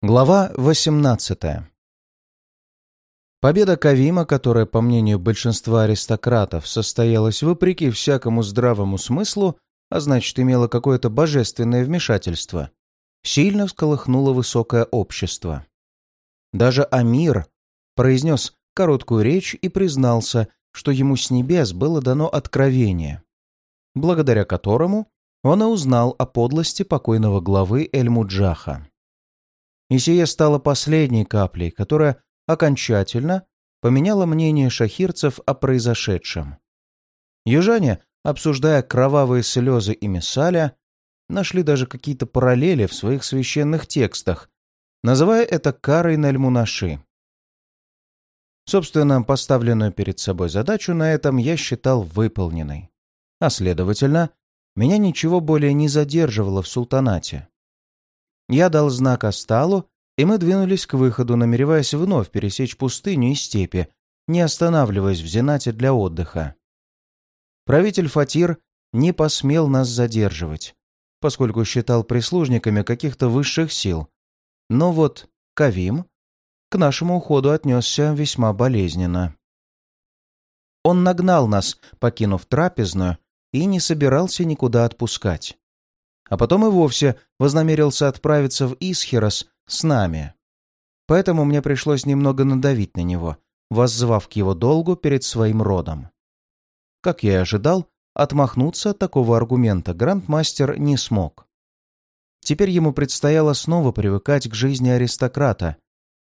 Глава 18 Победа Кавима, которая, по мнению большинства аристократов, состоялась вопреки всякому здравому смыслу, а значит, имела какое-то божественное вмешательство, сильно всколыхнула высокое общество. Даже Амир произнес короткую речь и признался, что ему с небес было дано откровение, благодаря которому он и узнал о подлости покойного главы Эль-Муджаха. И сие стало последней каплей, которая окончательно поменяла мнение шахирцев о произошедшем. Южане, обсуждая кровавые слезы и Месаля, нашли даже какие-то параллели в своих священных текстах, называя это карой Нальмунаши. Собственно, поставленную перед собой задачу на этом я считал выполненной. А следовательно, меня ничего более не задерживало в султанате. Я дал знак Асталу, и мы двинулись к выходу, намереваясь вновь пересечь пустыню и степи, не останавливаясь в Зенате для отдыха. Правитель Фатир не посмел нас задерживать, поскольку считал прислужниками каких-то высших сил. Но вот Кавим к нашему уходу отнесся весьма болезненно. Он нагнал нас, покинув трапезную, и не собирался никуда отпускать а потом и вовсе вознамерился отправиться в Исхерос с нами. Поэтому мне пришлось немного надавить на него, воззвав к его долгу перед своим родом. Как я и ожидал, отмахнуться от такого аргумента грандмастер не смог. Теперь ему предстояло снова привыкать к жизни аристократа,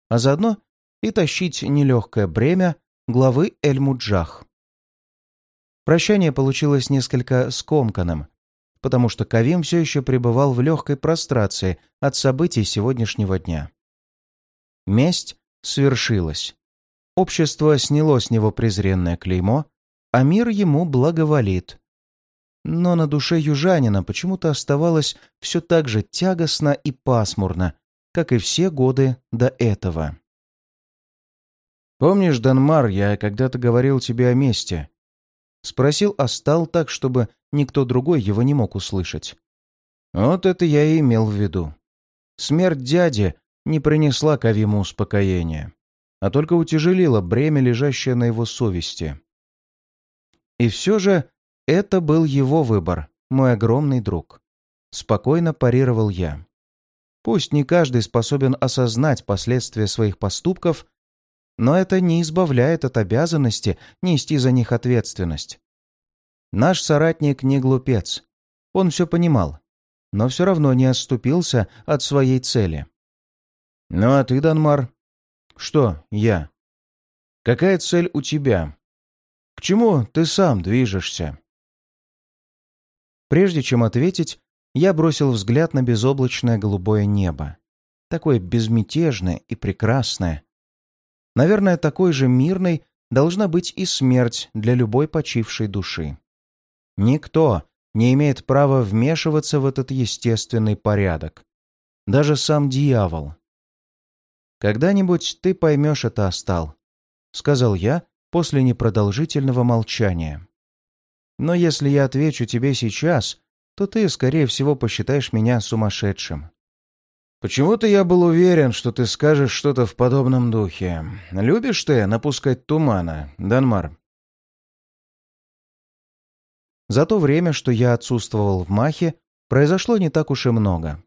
а заодно и тащить нелегкое бремя главы Эль-Муджах. Прощание получилось несколько скомканным, потому что Кавим все еще пребывал в легкой прострации от событий сегодняшнего дня. Месть свершилась. Общество сняло с него презренное клеймо, а мир ему благоволит. Но на душе южанина почему-то оставалось все так же тягостно и пасмурно, как и все годы до этого. «Помнишь, Данмар, я когда-то говорил тебе о месте?» Спросил Астал так, чтобы никто другой его не мог услышать. Вот это я и имел в виду. Смерть дяди не принесла Кавиму успокоения, а только утяжелила бремя, лежащее на его совести. И все же это был его выбор, мой огромный друг. Спокойно парировал я. Пусть не каждый способен осознать последствия своих поступков, но это не избавляет от обязанности нести за них ответственность. Наш соратник не глупец. Он все понимал, но все равно не отступился от своей цели. «Ну а ты, Данмар?» «Что я?» «Какая цель у тебя? К чему ты сам движешься?» Прежде чем ответить, я бросил взгляд на безоблачное голубое небо. Такое безмятежное и прекрасное. Наверное, такой же мирной должна быть и смерть для любой почившей души. Никто не имеет права вмешиваться в этот естественный порядок. Даже сам дьявол. «Когда-нибудь ты поймешь это, Астал», — сказал я после непродолжительного молчания. «Но если я отвечу тебе сейчас, то ты, скорее всего, посчитаешь меня сумасшедшим». «Почему-то я был уверен, что ты скажешь что-то в подобном духе. Любишь ты напускать тумана, Данмар?» За то время, что я отсутствовал в Махе, произошло не так уж и много.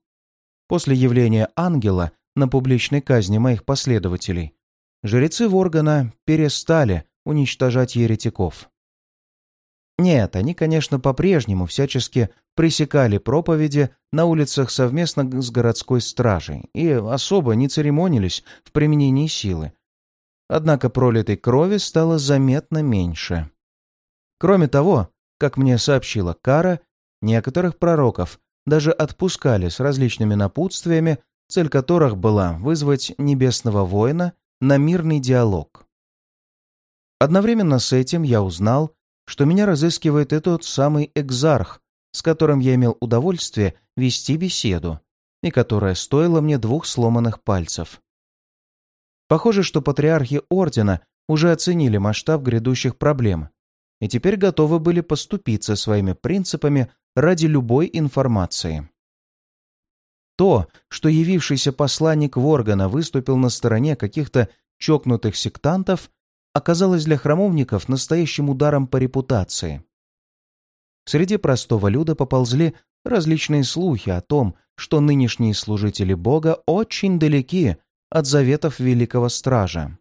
После явления ангела на публичной казни моих последователей, жрецы Воргана перестали уничтожать еретиков. Нет, они, конечно, по-прежнему всячески пресекали проповеди на улицах совместно с городской стражей и особо не церемонились в применении силы. Однако пролитой крови стало заметно меньше. Кроме того, как мне сообщила Кара, некоторых пророков даже отпускали с различными напутствиями, цель которых была вызвать небесного воина на мирный диалог. Одновременно с этим я узнал, что меня разыскивает этот самый экзарх, с которым я имел удовольствие вести беседу, и которая стоила мне двух сломанных пальцев. Похоже, что патриархи Ордена уже оценили масштаб грядущих проблем и теперь готовы были поступиться своими принципами ради любой информации. то, что явившийся посланник Воргана выступил на стороне каких-то чокнутых сектантов, оказалось для храмовников настоящим ударом по репутации. Среди простого люда поползли различные слухи о том, что нынешние служители Бога очень далеки от заветов Великого Стража.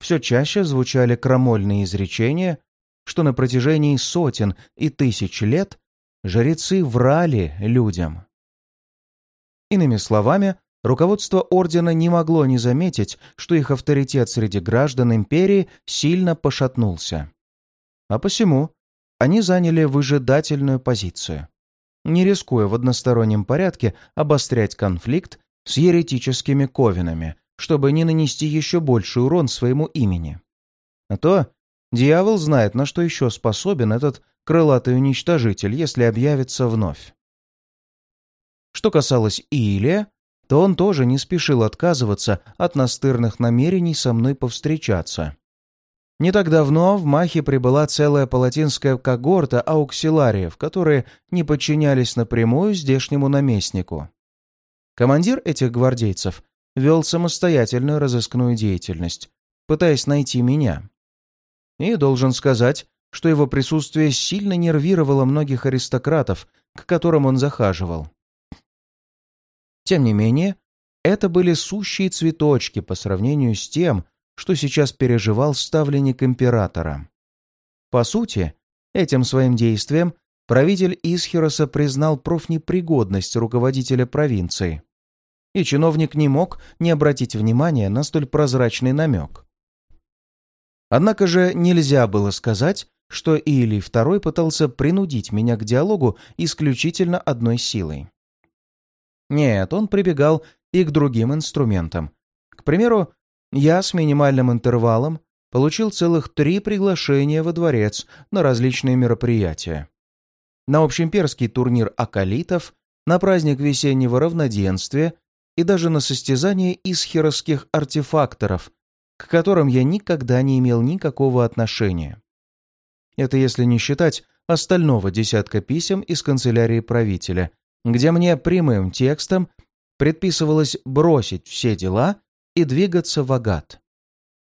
Все чаще звучали крамольные изречения, что на протяжении сотен и тысяч лет жрецы врали людям. Иными словами, руководство Ордена не могло не заметить, что их авторитет среди граждан Империи сильно пошатнулся. А посему они заняли выжидательную позицию, не рискуя в одностороннем порядке обострять конфликт с еретическими ковинами, чтобы не нанести еще больший урон своему имени. А то дьявол знает, на что еще способен этот крылатый уничтожитель, если объявится вновь. Что касалось Илия, то он тоже не спешил отказываться от настырных намерений со мной повстречаться. Не так давно в Махе прибыла целая палатинская когорта ауксилариев, которые не подчинялись напрямую здешнему наместнику. Командир этих гвардейцев вел самостоятельную разыскную деятельность, пытаясь найти меня. И должен сказать, что его присутствие сильно нервировало многих аристократов, к которым он захаживал. Тем не менее, это были сущие цветочки по сравнению с тем, что сейчас переживал ставленник императора. По сути, этим своим действием правитель Исхироса признал профнепригодность руководителя провинции. И чиновник не мог не обратить внимания на столь прозрачный намек. Однако же нельзя было сказать, что Илий II пытался принудить меня к диалогу исключительно одной силой. Нет, он прибегал и к другим инструментам. К примеру, я с минимальным интервалом получил целых три приглашения во дворец на различные мероприятия. На общеимперский турнир акалитов, на праздник весеннего равноденствия и даже на состязание исхеровских артефакторов, к которым я никогда не имел никакого отношения. Это если не считать остального десятка писем из канцелярии правителя, где мне прямым текстом предписывалось бросить все дела и двигаться в Агат.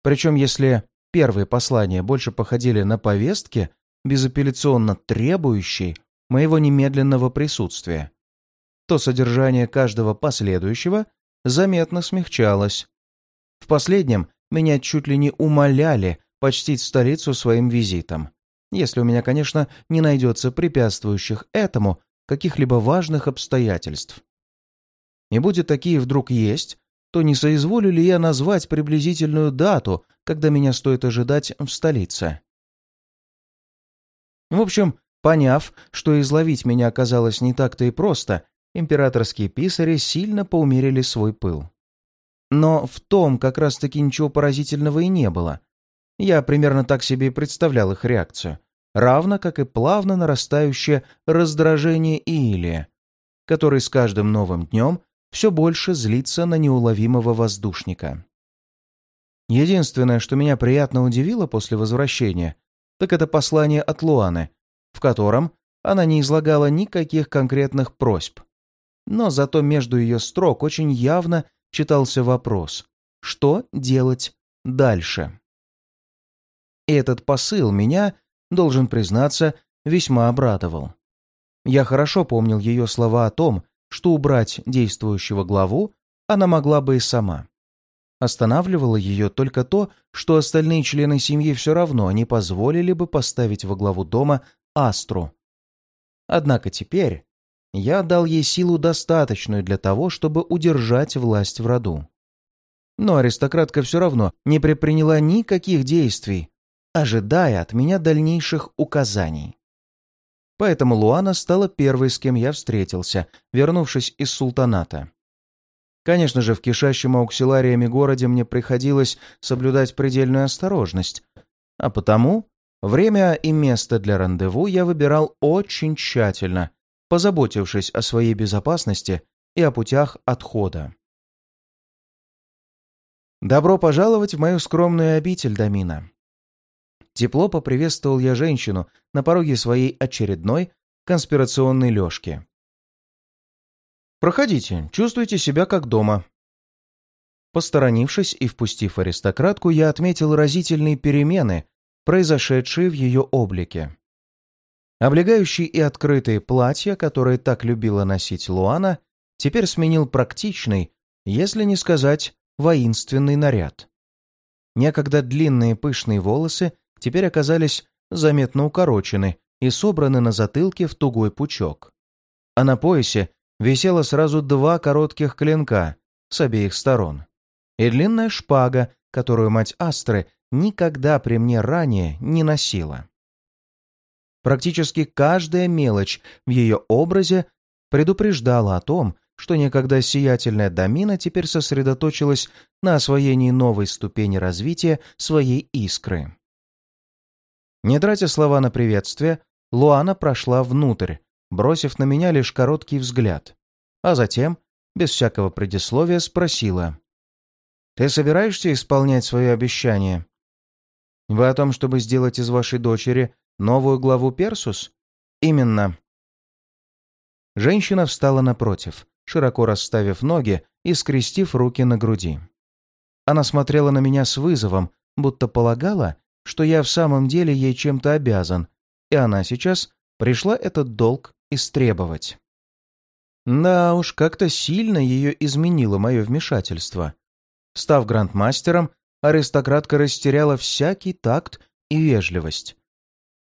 Причем если первые послания больше походили на повестки, безапелляционно требующие моего немедленного присутствия, то содержание каждого последующего заметно смягчалось. В последнем меня чуть ли не умоляли почтить столицу своим визитом, если у меня, конечно, не найдется препятствующих этому каких-либо важных обстоятельств. И будет такие вдруг есть, то не соизволю ли я назвать приблизительную дату, когда меня стоит ожидать в столице. В общем, поняв, что изловить меня оказалось не так-то и просто, императорские писари сильно поумерили свой пыл. Но в том как раз-таки ничего поразительного и не было. Я примерно так себе и представлял их реакцию, равно как и плавно нарастающее раздражение Иилия, который с каждым новым днем все больше злится на неуловимого воздушника. Единственное, что меня приятно удивило после возвращения, так это послание от Луаны, в котором она не излагала никаких конкретных просьб. Но зато между ее строк очень явно читался вопрос, что делать дальше. И этот посыл меня, должен признаться, весьма обрадовал. Я хорошо помнил ее слова о том, что убрать действующего главу она могла бы и сама. Останавливало ее только то, что остальные члены семьи все равно не позволили бы поставить во главу дома Астру. Однако теперь я дал ей силу достаточную для того, чтобы удержать власть в роду. Но аристократка все равно не предприняла никаких действий, ожидая от меня дальнейших указаний. Поэтому Луана стала первой, с кем я встретился, вернувшись из султаната. Конечно же, в кишащем ауксилариями городе мне приходилось соблюдать предельную осторожность, а потому время и место для рандеву я выбирал очень тщательно, позаботившись о своей безопасности и о путях отхода. «Добро пожаловать в мою скромную обитель, Дамина», Тепло поприветствовал я женщину на пороге своей очередной конспирационной лёжки. Проходите, чувствуйте себя как дома». Посторонившись и впустив аристократку, я отметил разительные перемены, произошедшие в ее облике. Облегающие и открытые платья, которые так любила носить Луана, теперь сменил практичный, если не сказать воинственный наряд. Некогда длинные пышные волосы теперь оказались заметно укорочены и собраны на затылке в тугой пучок. А на поясе висело сразу два коротких клинка с обеих сторон и длинная шпага, которую мать Астры никогда при мне ранее не носила. Практически каждая мелочь в ее образе предупреждала о том, что некогда сиятельная Дамина теперь сосредоточилась на освоении новой ступени развития своей искры. Не тратя слова на приветствие, Луана прошла внутрь, бросив на меня лишь короткий взгляд, а затем, без всякого предисловия, спросила. «Ты собираешься исполнять свое обещание? Вы о том, чтобы сделать из вашей дочери новую главу Персус?» «Именно». Женщина встала напротив, широко расставив ноги и скрестив руки на груди. Она смотрела на меня с вызовом, будто полагала, что я в самом деле ей чем-то обязан, и она сейчас пришла этот долг истребовать. Да уж, как-то сильно ее изменило мое вмешательство. Став грандмастером, аристократка растеряла всякий такт и вежливость.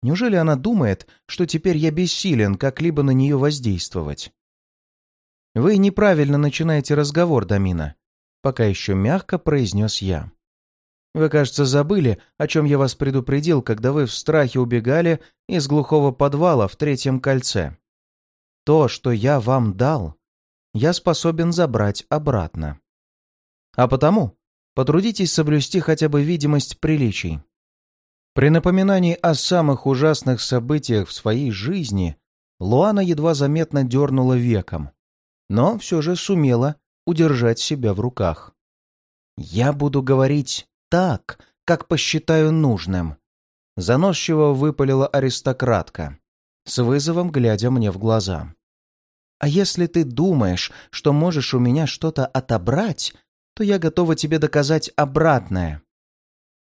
Неужели она думает, что теперь я бессилен как-либо на нее воздействовать? «Вы неправильно начинаете разговор, Дамина», — пока еще мягко произнес я. «Вы, кажется, забыли, о чем я вас предупредил, когда вы в страхе убегали из глухого подвала в третьем кольце. То, что я вам дал, я способен забрать обратно. А потому потрудитесь соблюсти хотя бы видимость приличий. При напоминании о самых ужасных событиях в своей жизни Луана едва заметно дернула веком, но все же сумела удержать себя в руках. «Я буду говорить так, как посчитаю нужным», — заносчиво выпалила аристократка, с вызовом глядя мне в глаза. «А если ты думаешь, что можешь у меня что-то отобрать, то я готова тебе доказать обратное.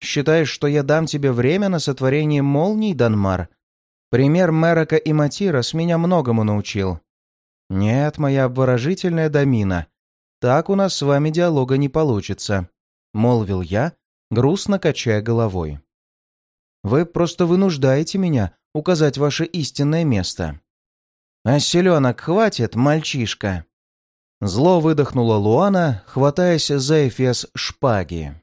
Считаешь, что я дам тебе время на сотворение молний, Данмар? Пример Мерока и Матира с меня многому научил. «Нет, моя обворожительная Дамина, так у нас с вами диалога не получится», — молвил я, грустно качая головой. «Вы просто вынуждаете меня указать ваше истинное место». «А селенок хватит, мальчишка!» Зло выдохнула Луана, хватаясь за эфес шпаги.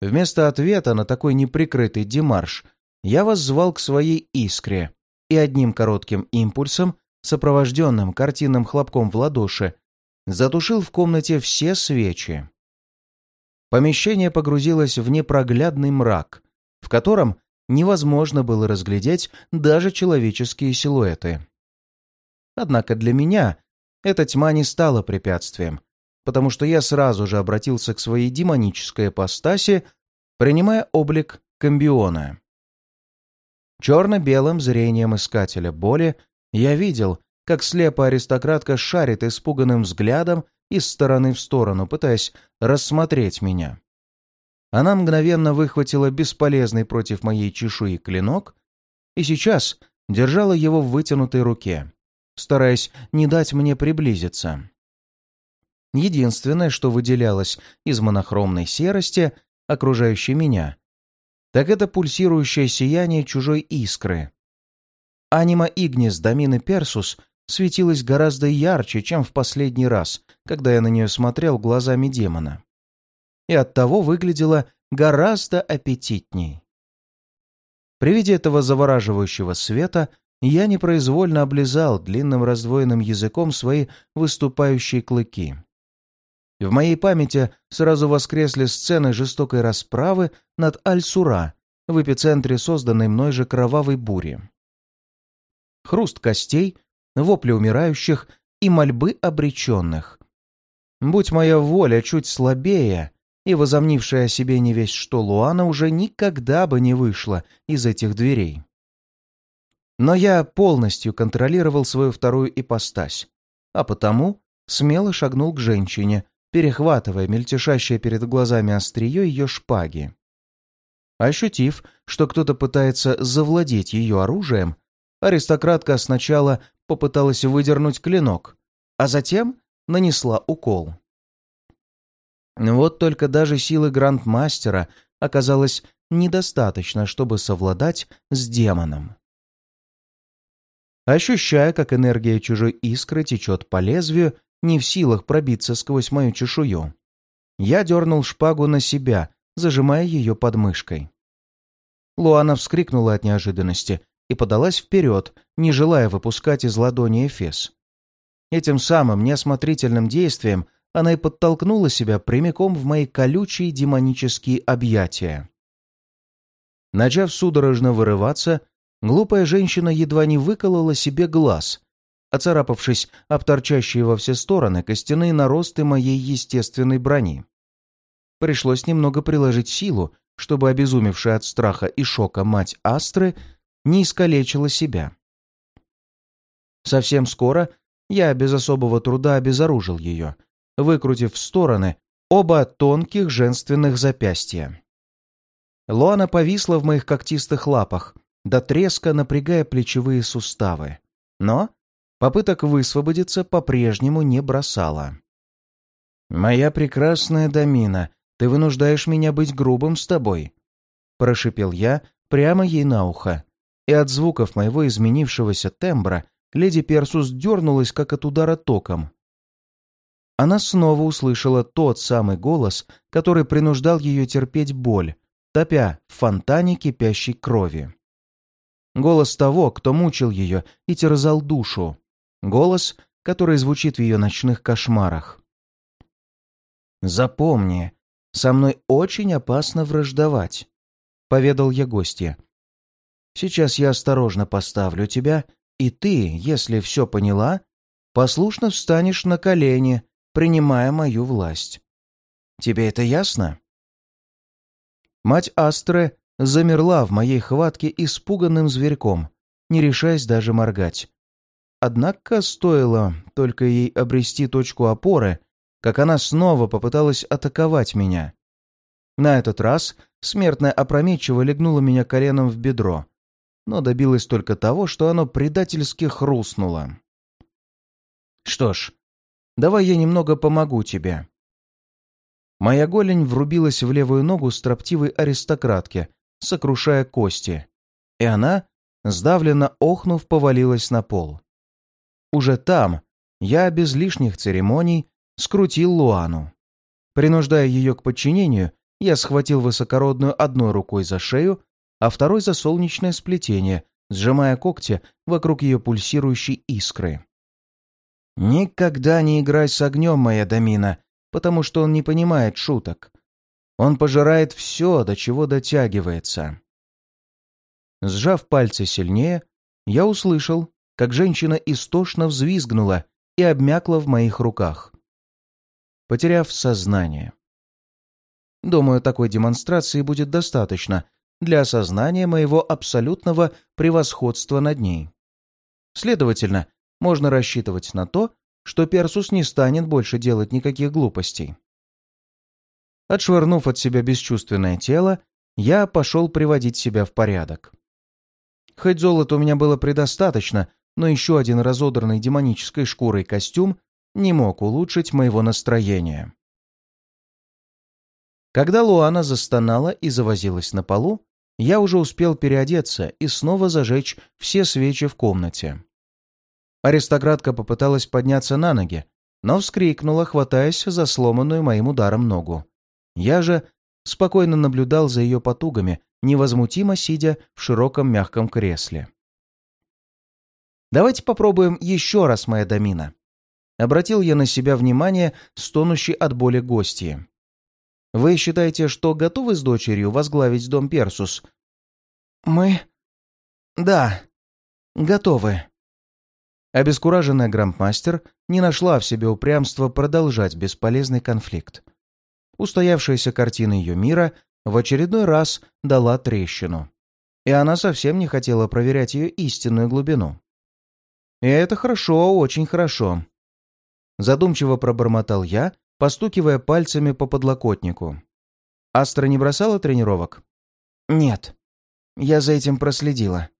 Вместо ответа на такой неприкрытый демарш я вас звал к своей искре и одним коротким импульсом сопровожденным картинным хлопком в ладоши, затушил в комнате все свечи. Помещение погрузилось в непроглядный мрак, в котором невозможно было разглядеть даже человеческие силуэты. Однако для меня эта тьма не стала препятствием, потому что я сразу же обратился к своей демонической апостасе, принимая облик комбиона. Черно-белым зрением искателя боли я видел, как слепая аристократка шарит испуганным взглядом из стороны в сторону, пытаясь рассмотреть меня. Она мгновенно выхватила бесполезный против моей чешуи клинок и сейчас держала его в вытянутой руке, стараясь не дать мне приблизиться. Единственное, что выделялось из монохромной серости, окружающей меня, так это пульсирующее сияние чужой искры, Анима Игнис Домины Персус светилась гораздо ярче, чем в последний раз, когда я на нее смотрел глазами демона. И оттого выглядела гораздо аппетитней. При виде этого завораживающего света я непроизвольно облизал длинным раздвоенным языком свои выступающие клыки. В моей памяти сразу воскресли сцены жестокой расправы над Аль-Сура в эпицентре созданной мной же кровавой бури хруст костей, вопли умирающих и мольбы обреченных. Будь моя воля чуть слабее, и возомнившая о себе не весь что Луана уже никогда бы не вышла из этих дверей. Но я полностью контролировал свою вторую ипостась, а потому смело шагнул к женщине, перехватывая мельтешащее перед глазами острие ее шпаги. Ощутив, что кто-то пытается завладеть ее оружием, аристократка сначала попыталась выдернуть клинок, а затем нанесла укол. Вот только даже силы грандмастера оказалось недостаточно, чтобы совладать с демоном. Ощущая, как энергия чужой искры течет по лезвию, не в силах пробиться сквозь мою чешую, я дернул шпагу на себя, зажимая ее под мышкой. Луана вскрикнула от неожиданности и подалась вперед, не желая выпускать из ладони Эфес. Этим самым неосмотрительным действием она и подтолкнула себя прямиком в мои колючие демонические объятия. Начав судорожно вырываться, глупая женщина едва не выколола себе глаз, оцарапавшись об торчащие во все стороны костяные наросты моей естественной брони. Пришлось немного приложить силу, чтобы обезумевшая от страха и шока мать Астры не искалечила себя. Совсем скоро я без особого труда обезоружил ее, выкрутив в стороны оба тонких женственных запястья. Луана повисла в моих когтистых лапах, до треска напрягая плечевые суставы. Но попыток высвободиться по-прежнему не бросала. «Моя прекрасная Дамина, ты вынуждаешь меня быть грубым с тобой», — прошипел я прямо ей на ухо. И от звуков моего изменившегося тембра леди Персус дернулась, как от удара током. Она снова услышала тот самый голос, который принуждал ее терпеть боль, топя в фонтане кипящей крови. Голос того, кто мучил ее и терзал душу. Голос, который звучит в ее ночных кошмарах. «Запомни, со мной очень опасно враждовать», — поведал я гостье. «Сейчас я осторожно поставлю тебя, и ты, если все поняла, послушно встанешь на колени, принимая мою власть. Тебе это ясно?» Мать Астры замерла в моей хватке испуганным зверьком, не решаясь даже моргать. Однако стоило только ей обрести точку опоры, как она снова попыталась атаковать меня. На этот раз смертная опрометчиво легнула меня коленом в бедро, но добилась только того, что оно предательски хрустнуло. «Что ж, давай я немного помогу тебе». Моя голень врубилась в левую ногу строптивой аристократки, сокрушая кости, и она, сдавленно охнув, повалилась на пол. Уже там я без лишних церемоний скрутил Луану. Принуждая ее к подчинению, я схватил высокородную одной рукой за шею, а второй за солнечное сплетение, сжимая когти вокруг ее пульсирующей искры. «Никогда не играй с огнем, моя Дамина, потому что он не понимает шуток. Он пожирает все, до чего дотягивается». Сжав пальцы сильнее, я услышал, как женщина истошно взвизгнула и обмякла в моих руках, потеряв сознание. Думаю, такой демонстрации будет достаточно для осознания моего абсолютного превосходства над ней. Следовательно, можно рассчитывать на то, что Персус не станет больше делать никаких глупостей. Отшвырнув от себя бесчувственное тело, я пошел приводить себя в порядок. Хоть золота у меня было предостаточно, но еще один разодранный демонической шкурой костюм не мог улучшить моего настроения. Когда Луана застонала и завозилась на полу, я уже успел переодеться и снова зажечь все свечи в комнате. Аристократка попыталась подняться на ноги, но вскрикнула, хватаясь за сломанную моим ударом ногу. Я же спокойно наблюдал за ее потугами, невозмутимо сидя в широком мягком кресле. Давайте попробуем еще раз, моя Дамина. Обратил я на себя внимание, стонущий от боли гости. Вы считаете, что готовы с дочерью возглавить дом Персус? Мы... Да, готовы. Обескураженная граммастер не нашла в себе упрямства продолжать бесполезный конфликт. Устоявшаяся картина ее мира в очередной раз дала трещину. И она совсем не хотела проверять ее истинную глубину. И это хорошо, очень хорошо. Задумчиво пробормотал я, постукивая пальцами по подлокотнику. Астра не бросала тренировок? Нет. Я за этим проследила.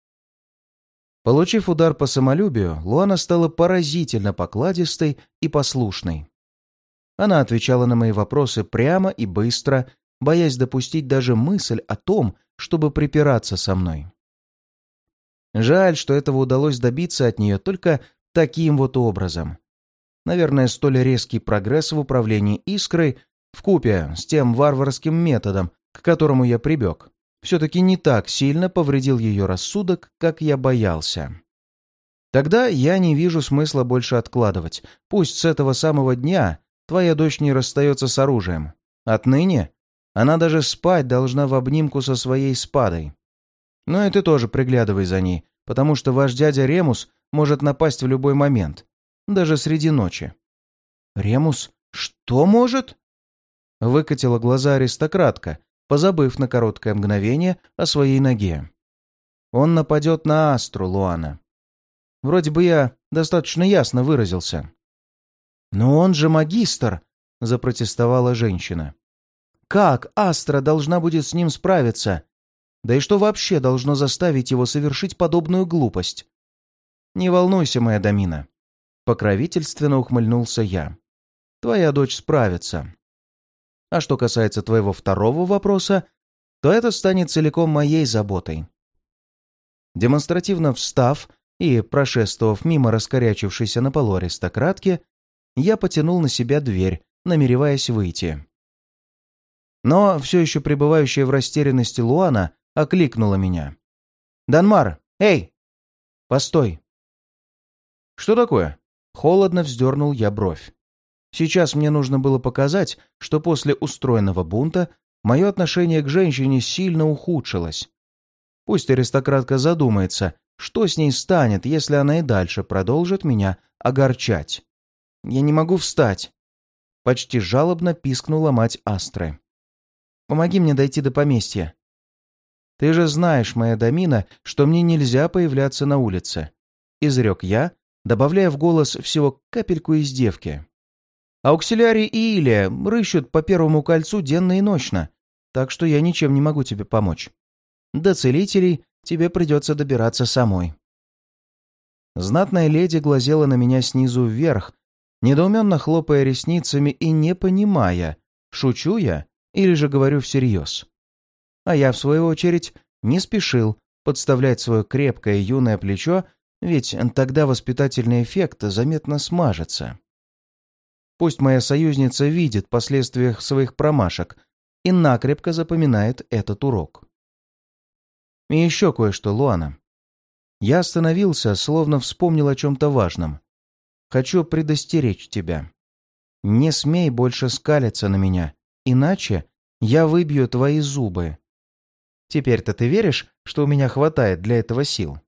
Получив удар по самолюбию, Луана стала поразительно покладистой и послушной. Она отвечала на мои вопросы прямо и быстро, боясь допустить даже мысль о том, чтобы припираться со мной. Жаль, что этого удалось добиться от нее только таким вот образом. Наверное, столь резкий прогресс в управлении искрой вкупе с тем варварским методом, к которому я прибег, все-таки не так сильно повредил ее рассудок, как я боялся. Тогда я не вижу смысла больше откладывать. Пусть с этого самого дня твоя дочь не расстается с оружием. Отныне она даже спать должна в обнимку со своей спадой. Но и ты тоже приглядывай за ней, потому что ваш дядя Ремус может напасть в любой момент, даже среди ночи. «Ремус что может?» Выкатила глаза аристократка, позабыв на короткое мгновение о своей ноге. Он нападет на Астру, Луана. Вроде бы я достаточно ясно выразился. «Но он же магистр!» — запротестовала женщина. «Как Астра должна будет с ним справиться? Да и что вообще должно заставить его совершить подобную глупость?» «Не волнуйся, моя Дамина», — покровительственно ухмыльнулся я. «Твоя дочь справится. А что касается твоего второго вопроса, то это станет целиком моей заботой. Демонстративно встав и прошествовав мимо раскорячившейся на полу аристократки, я потянул на себя дверь, намереваясь выйти. Но все еще пребывающая в растерянности Луана окликнула меня. «Данмар! Эй! Постой!» «Что такое?» Холодно вздернул я бровь. Сейчас мне нужно было показать, что после устроенного бунта мое отношение к женщине сильно ухудшилось. Пусть аристократка задумается, что с ней станет, если она и дальше продолжит меня огорчать. Я не могу встать. Почти жалобно пискнула мать Астры. Помоги мне дойти до поместья. Ты же знаешь, моя Домина, что мне нельзя появляться на улице. Изрек я, добавляя в голос всего капельку издевки. Ауксилярий и Илия рыщут по первому кольцу денно и ночно, так что я ничем не могу тебе помочь. До целителей тебе придется добираться самой». Знатная леди глазела на меня снизу вверх, недоуменно хлопая ресницами и не понимая, шучу я или же говорю всерьез. А я, в свою очередь, не спешил подставлять свое крепкое юное плечо, ведь тогда воспитательный эффект заметно смажется. Пусть моя союзница видит последствия своих промашек и накрепко запоминает этот урок. И еще кое-что, Луана. Я остановился, словно вспомнил о чем-то важном. Хочу предостеречь тебя. Не смей больше скалиться на меня, иначе я выбью твои зубы. Теперь-то ты веришь, что у меня хватает для этого сил?»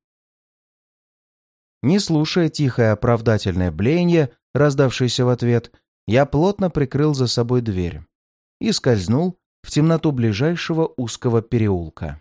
Не слушая тихое оправдательное блеяние, раздавшееся в ответ, я плотно прикрыл за собой дверь и скользнул в темноту ближайшего узкого переулка.